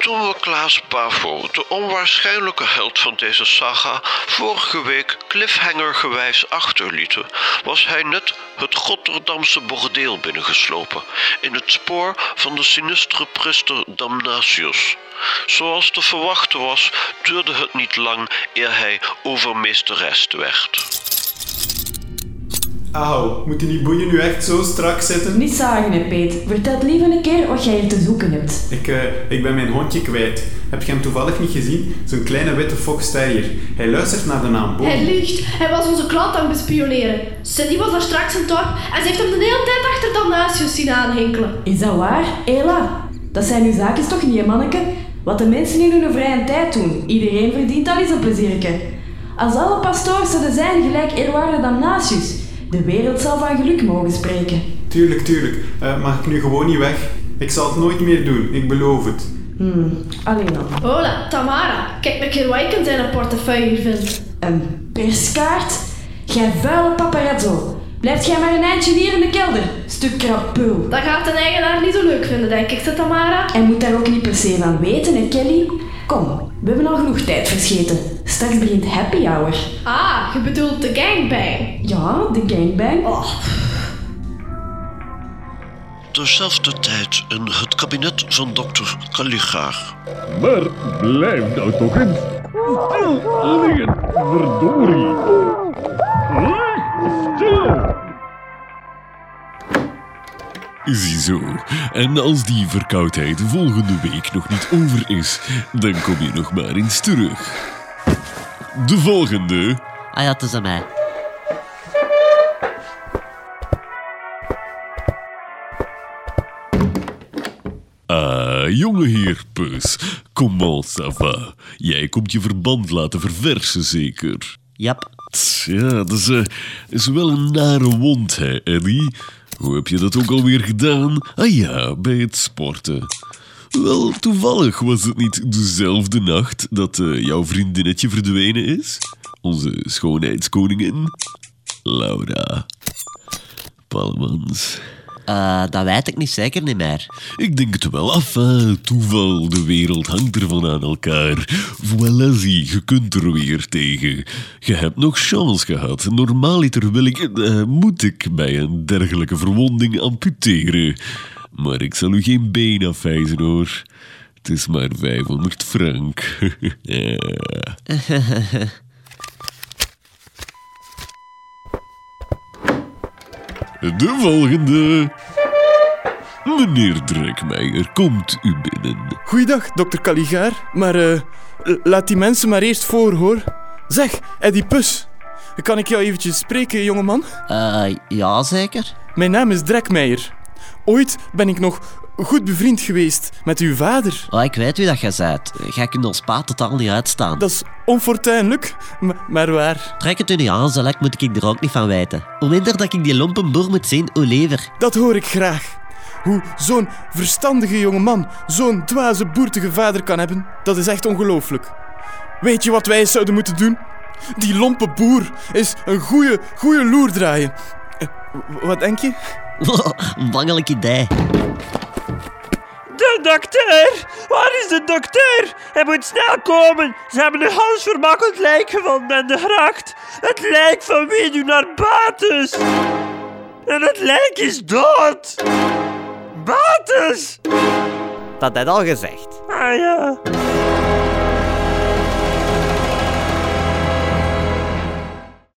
Toen we Klaas Pavo, de onwaarschijnlijke held van deze saga, vorige week cliffhangergewijs achterlieten, was hij net het Rotterdamse bordeel binnengeslopen, in het spoor van de sinistere priester Damnatius. Zoals te verwachten was, duurde het niet lang eer hij overmeesteres werd. Auw, moeten die boeien nu echt zo strak zitten? Niet zagen, hè, Peet. Vertel liever een keer wat jij hier te zoeken hebt. Ik, eh, ik ben mijn hondje kwijt. Heb je hem toevallig niet gezien? Zo'n kleine witte fox terrier. Hij luistert naar de naam Boom. Hij liegt. Hij was onze klant aan het bespioneren. Cindy was daar straks in het dorp en ze heeft hem de hele tijd achter Damnatius zien aanhinkelen. Is dat waar, Ela? Dat zijn uw zaakjes toch niet, hè, manneke? Wat de mensen in hun vrije tijd doen. Iedereen verdient al eens een plezierke. Als alle pastoors zouden zijn gelijk eerwaarde Damnatius, de wereld zal van geluk mogen spreken. Tuurlijk, tuurlijk. Eh, mag ik nu gewoon niet weg? Ik zal het nooit meer doen, ik beloof het. Hmm, alleen dan. Hola, Tamara. Kijk een keer wat ik in zijn portefeuille vind. Een perskaart? Jij vuile paparazzo. Blijft jij maar een eindje hier in de kelder, stuk krapul. Dat gaat de eigenaar niet zo leuk vinden, denk ik, ze Tamara. En moet daar ook niet per se van weten, hè, Kelly? Kom, we hebben al genoeg tijd verscheten. Straks begint happy hour. Ah, je bedoelt de gangbang. Ja, de gangbang. Oh, Terzelfde tijd in het kabinet van dokter Caligaar. Maar blijf nou toch eens stil liggen, verdorie. Stil. Ziezo. En als die verkoudheid volgende week nog niet over is, dan kom je nog maar eens terug. De volgende. Ah ja, het is aan mij. Ah, jonge heer Pus. Comment ça va? Jij komt je verband laten verversen, zeker? Jap. Tja, dat is, eh, is wel een nare wond, hè, Eddie? Hoe heb je dat ook alweer gedaan? Ah ja, bij het sporten. Wel, toevallig was het niet dezelfde nacht dat eh, jouw vriendinnetje verdwenen is? Onze schoonheidskoningin? Laura. Palmans. Eh, dat weet ik niet zeker niet meer. Ik denk het wel. Enfin, toeval, de wereld hangt ervan aan elkaar. Voilà, zie, je kunt er weer tegen. Je hebt nog chance gehad. Normaaliter wil ik, eh, moet ik bij een dergelijke verwonding amputeren. Maar ik zal u geen been afwijzen, hoor. Het is maar 500 frank. Ja. De volgende. Meneer Drekmeijer, komt u binnen. Goeiedag, dokter Caligaar. Maar eh, l- laat die mensen maar eerst voor, hoor. Zeg, Eddie Pus. Kan ik jou eventjes spreken, jongeman? Eh, ja, zeker. Mijn naam is Drekmeijer. Ooit ben ik nog goed bevriend geweest met uw vader. Oh, ik weet wie dat jij bent. Jij kunt ons pa totaal niet uitstaan. Dat is onfortuinlijk, maar waar. Trek het u niet aan, zo lekker moet ik er ook niet van weten. Hoe minder dat ik die lompenboer moet zien, hoe. Dat hoor ik graag. Hoe zo'n verstandige jongeman zo'n dwaze boertige vader kan hebben, dat is echt ongelooflijk. Weet je wat wij zouden moeten doen? Die lompe boer is een loer draaien. Eh, Wat denk je? Een bangelijk idee. De dokter! Waar is de dokter? Hij moet snel komen. Ze hebben een halsvermakkeld lijk gevonden in de gracht. Het lijk van wie nu naar Bates. En het lijk is dood. Bates! Dat had al gezegd. Ah ja.